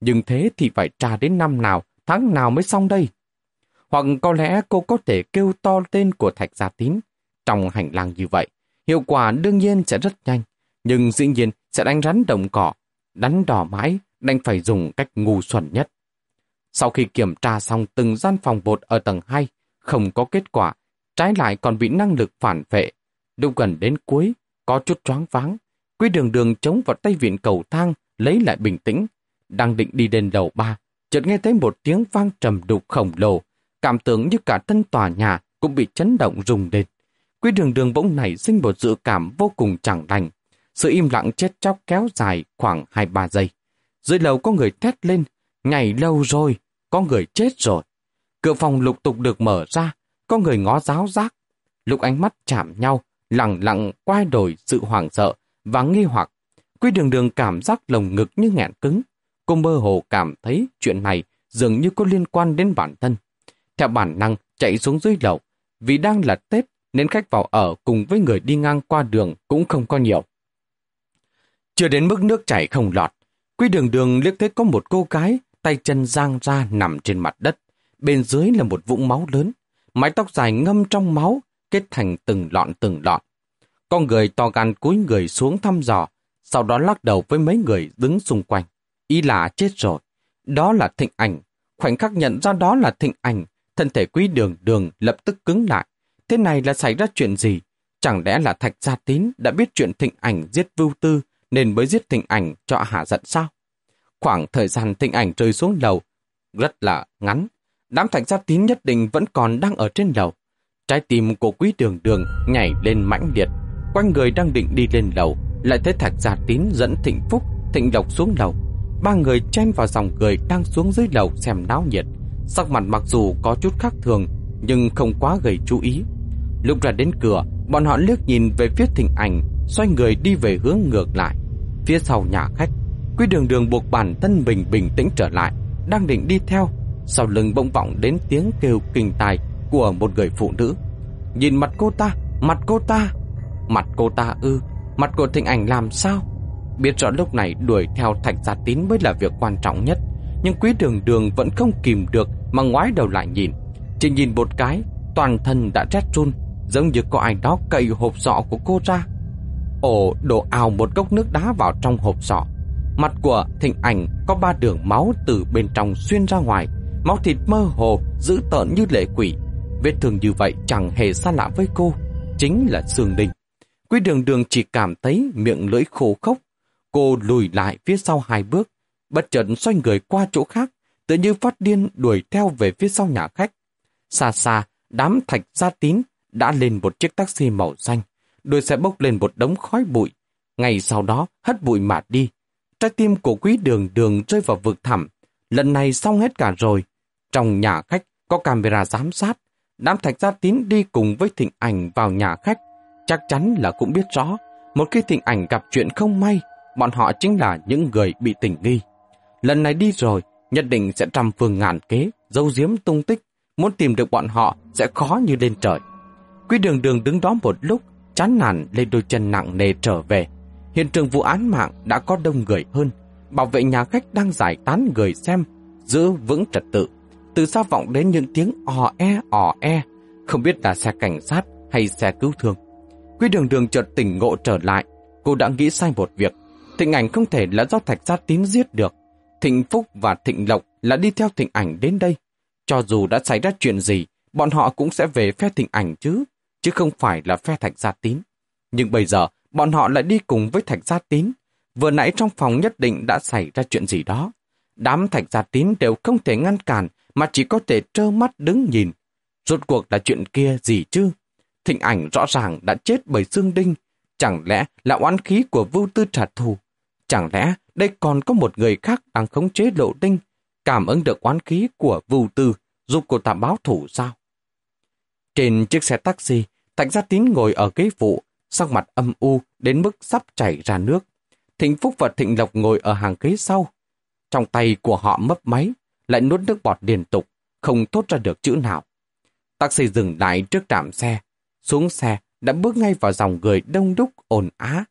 Nhưng thế thì phải tra đến năm nào, tháng nào mới xong đây? Hoặc có lẽ cô có thể kêu to tên của thạch gia tín. Trong hành lang như vậy, hiệu quả đương nhiên sẽ rất nhanh, nhưng dĩ nhiên sẽ đánh rắn đồng cỏ. Đánh đỏ mãi, đành phải dùng cách ngu xuẩn nhất. Sau khi kiểm tra xong từng gian phòng bột ở tầng 2, không có kết quả, trái lại còn bị năng lực phản vệ. Lúc gần đến cuối, có chút choáng váng. Quý đường đường chống vào tay viện cầu thang, lấy lại bình tĩnh. Đang định đi đến lầu ba, chợt nghe thấy một tiếng vang trầm đục khổng lồ, cảm tưởng như cả thân tòa nhà cũng bị chấn động rung lên. Quý đường đường bỗng nảy sinh một dự cảm vô cùng chẳng lành. Sự im lặng chết chóc kéo dài khoảng 2-3 giây. Dưới lầu có người thét lên, ngày lâu rồi, có người chết rồi. Cửa phòng lục tục được mở ra, có người ngó giáo giác. Lúc ánh mắt chạm nhau, lặng lặng quay đổi sự hoảng sợ và nghi hoặc. Quy đường đường cảm giác lồng ngực như nghẹn cứng. Cô mơ hồ cảm thấy chuyện này dường như có liên quan đến bản thân. Theo bản năng chạy xuống dưới lầu, vì đang là Tết nên khách vào ở cùng với người đi ngang qua đường cũng không có nhiều. Chưa đến mức nước chảy không lọt, Quy đường đường liếc thấy có một cô gái tay chân giang ra nằm trên mặt đất. Bên dưới là một vũng máu lớn, mái tóc dài ngâm trong máu, kết thành từng lọn từng lọn. Con người to gan cúi người xuống thăm dò, sau đó lắc đầu với mấy người đứng xung quanh. Ý là chết rồi. Đó là thịnh ảnh. Khoảnh khắc nhận ra đó là thịnh ảnh, thân thể quý đường đường lập tức cứng lại. Thế này là xảy ra chuyện gì? Chẳng lẽ là Thạch Gia Tín đã biết chuyện thịnh ảnh giết vưu tư nên mới giết thịnh ảnh cho hạ giận sao? Khoảng thời gian thịnh ảnh rơi xuống lầu rất là ngắn. Đám Thạch Gia Tín nhất định vẫn còn đang ở trên lầu. Trái tim của quý đường đường nhảy lên mãnh liệt, quanh người đang định đi lên lầu, lại thấy thạch gia tín dẫn thịnh phúc, thịnh lộc xuống lầu. Ba người chen vào dòng người đang xuống dưới lầu xem náo nhiệt. Sắc mặt mặc dù có chút khác thường, nhưng không quá gây chú ý. Lúc ra đến cửa, bọn họ liếc nhìn về phía thịnh ảnh, xoay người đi về hướng ngược lại. Phía sau nhà khách, quý đường đường buộc bản thân mình bình tĩnh trở lại, đang định đi theo. Sau lưng bỗng vọng đến tiếng kêu kinh tài của một người phụ nữ. Nhìn mặt cô ta, mặt cô ta, mặt cô ta ư, mặt của thịnh ảnh làm sao? Biết rõ lúc này đuổi theo thạch gia tín mới là việc quan trọng nhất, nhưng quý đường đường vẫn không kìm được mà ngoái đầu lại nhìn. Chỉ nhìn một cái, toàn thân đã rét run, giống như có ai đó cậy hộp sọ của cô ra. Ồ, đổ ào một cốc nước đá vào trong hộp sọ. Mặt của thịnh ảnh có ba đường máu từ bên trong xuyên ra ngoài, máu thịt mơ hồ, dữ tợn như lệ quỷ. Vết thương như vậy chẳng hề xa lạ với cô, chính là sương đình. Quý đường đường chỉ cảm thấy miệng lưỡi khô khốc. Cô lùi lại phía sau hai bước, bất chợt xoay người qua chỗ khác, tự như phát điên đuổi theo về phía sau nhà khách. Xa xa, đám thạch gia tín đã lên một chiếc taxi màu xanh, đuôi xe bốc lên một đống khói bụi. Ngày sau đó, hất bụi mà đi. Trái tim của quý đường đường rơi vào vực thẳm. Lần này xong hết cả rồi. Trong nhà khách có camera giám sát. Đám thạch gia tín đi cùng với thịnh ảnh vào nhà khách. Chắc chắn là cũng biết rõ, một khi tình ảnh gặp chuyện không may, bọn họ chính là những người bị tình nghi. Lần này đi rồi, nhất định sẽ trăm phương ngàn kế, dấu diếm tung tích, muốn tìm được bọn họ sẽ khó như lên trời. Quý đường đường đứng đó một lúc, chán nản lên đôi chân nặng nề trở về. Hiện trường vụ án mạng đã có đông người hơn, bảo vệ nhà khách đang giải tán người xem, giữ vững trật tự. Từ xa vọng đến những tiếng ò e ò e, không biết là xe cảnh sát hay xe cứu thương. Quý đường đường chợt tỉnh ngộ trở lại, cô đã nghĩ sai một việc. Thịnh ảnh không thể là do thạch gia tín giết được. Thịnh Phúc và Thịnh Lộc là đi theo thịnh ảnh đến đây. Cho dù đã xảy ra chuyện gì, bọn họ cũng sẽ về phe thịnh ảnh chứ, chứ không phải là phe thạch gia tín. Nhưng bây giờ, bọn họ lại đi cùng với thạch gia tín. Vừa nãy trong phòng nhất định đã xảy ra chuyện gì đó. Đám thạch gia tín đều không thể ngăn cản, mà chỉ có thể trơ mắt đứng nhìn. Rốt cuộc là chuyện kia gì chứ? Thịnh ảnh rõ ràng đã chết bởi xương đinh. Chẳng lẽ là oán khí của vưu tư trả thù? Chẳng lẽ đây còn có một người khác đang khống chế lộ đinh, cảm ứng được oán khí của vưu tư, giúp cô ta báo thủ sao? Trên chiếc xe taxi, Thạch Gia Tín ngồi ở ghế phụ, sắc mặt âm u đến mức sắp chảy ra nước. Thịnh Phúc và Thịnh Lộc ngồi ở hàng ghế sau. Trong tay của họ mấp máy, lại nuốt nước bọt liên tục, không thốt ra được chữ nào. Taxi dừng lại trước trạm xe, xuống xe đã bước ngay vào dòng người đông đúc ồn á.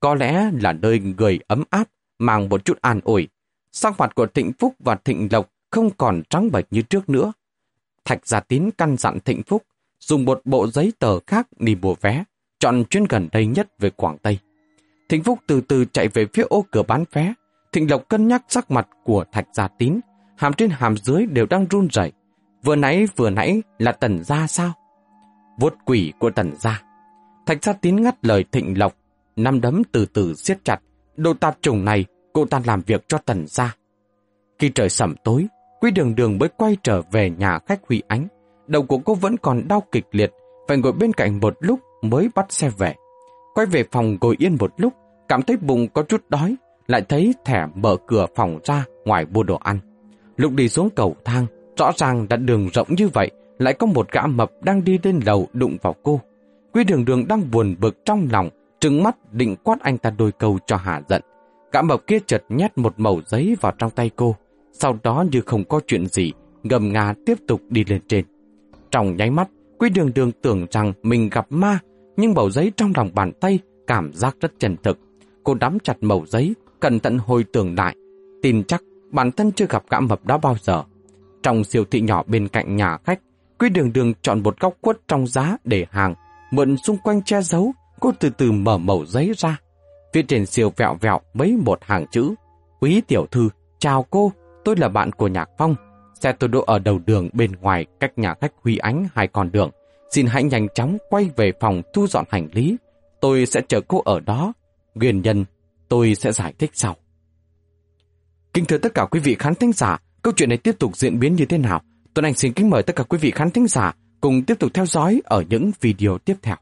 Có lẽ là nơi người ấm áp, mang một chút an ủi. Sắc mặt của Thịnh Phúc và Thịnh Lộc không còn trắng bệch như trước nữa. Thạch Gia Tín căn dặn Thịnh Phúc dùng một bộ giấy tờ khác đi mua vé, chọn chuyến gần đây nhất về Quảng Tây. Thịnh Phúc từ từ chạy về phía ô cửa bán vé. Thịnh Lộc cân nhắc sắc mặt của Thạch Gia Tín, hàm trên hàm dưới đều đang run rẩy. Vừa nãy vừa nãy là tần gia sao? Vuốt quỷ của tần gia. Thạch gia tín ngắt lời thịnh lộc, năm đấm từ từ siết chặt. Đồ tạp trùng này, cô ta làm việc cho tần gia. Khi trời sẩm tối, Quý đường đường mới quay trở về nhà khách Huy Ánh. Đầu của cô vẫn còn đau kịch liệt, phải ngồi bên cạnh một lúc mới bắt xe về. Quay về phòng ngồi yên một lúc, cảm thấy bụng có chút đói, lại thấy thẻ mở cửa phòng ra ngoài mua đồ ăn. Lúc đi xuống cầu thang, rõ ràng đã đường rộng như vậy, lại có một gã mập đang đi lên lầu đụng vào cô. quy đường đường đang buồn bực trong lòng, trừng mắt định quát anh ta đôi câu cho hạ giận. Gã mập kia chợt nhét một mẩu giấy vào trong tay cô, sau đó như không có chuyện gì, ngầm ngà tiếp tục đi lên trên. Trong nháy mắt, quy đường đường tưởng rằng mình gặp ma, nhưng mẩu giấy trong lòng bàn tay cảm giác rất chân thực. Cô đắm chặt mẩu giấy, cẩn thận hồi tưởng lại, tin chắc bản thân chưa gặp gã mập đó bao giờ. Trong siêu thị nhỏ bên cạnh nhà khách, quy đường đường chọn một góc quất trong giá để hàng, mượn xung quanh che giấu, cô từ từ mở mẩu giấy ra. Phía trên siêu vẹo vẹo mấy một hàng chữ. Quý tiểu thư, chào cô, tôi là bạn của Nhạc Phong. Xe tôi đỗ ở đầu đường bên ngoài cách nhà khách Huy Ánh hai con đường. Xin hãy nhanh chóng quay về phòng thu dọn hành lý. Tôi sẽ chờ cô ở đó. Nguyên nhân, tôi sẽ giải thích sau. Kính thưa tất cả quý vị khán thính giả, câu chuyện này tiếp tục diễn biến như thế nào? Tuấn Anh xin kính mời tất cả quý vị khán thính giả cùng tiếp tục theo dõi ở những video tiếp theo.